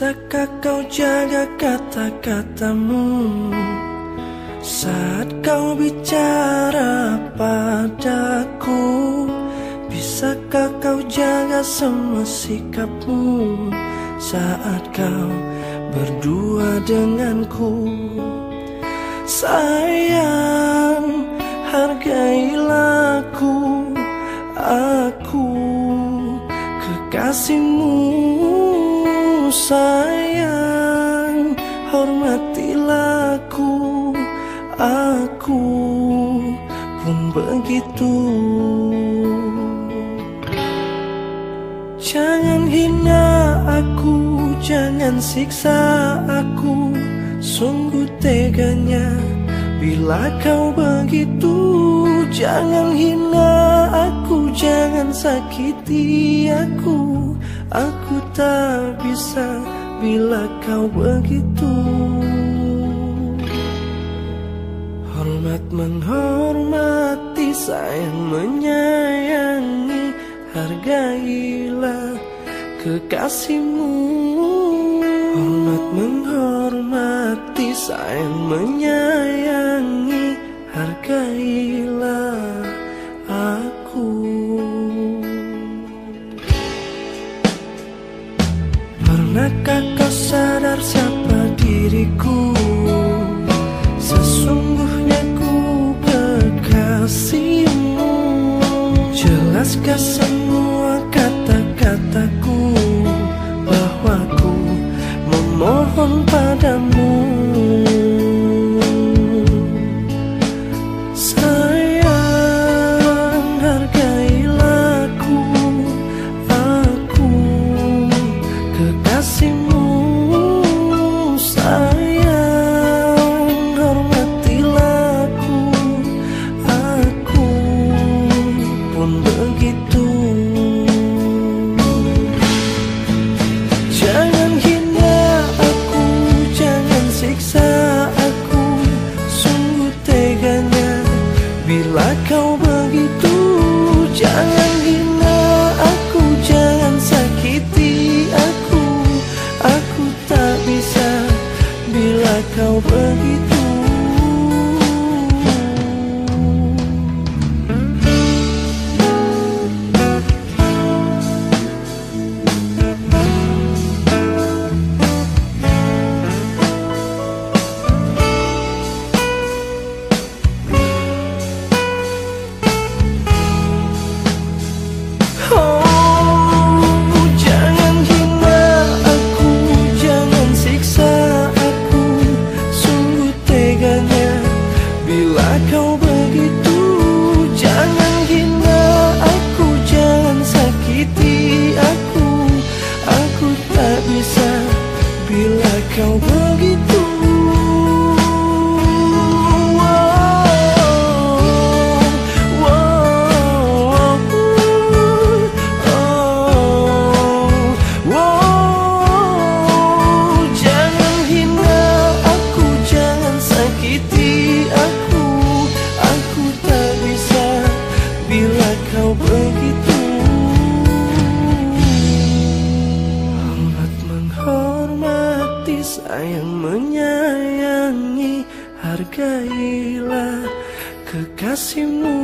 Bisakah kau jaga kata-katamu? Saat kau bicara padaku Bisakah kau jaga semua sikapmu? Saat kau berdua denganku Sayang, hargailah aku. Aku kekasihmu sayang Hormatilah aku Aku pun begitu. Jangan hina aku Jangan siksa aku Sungguh teganya Bila kau begitu. Jangan hina aku Jangan sakiti aku Aku tak bisa bila kau begitu. Hormat menghormati sayang menyayangi Hargailah kekasihmu. Hormat menghormati sayang menyayangi semua kata-kataku Bahwa ku memohon padamu Bila kau begitu Jangan hina aku Jangan sakiti aku. Aku tak bisa. Bila kau begitu hargailah kekasihmu.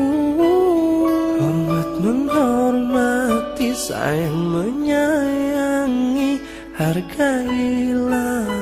Hormat menghormati sayang menyayangi Hargailah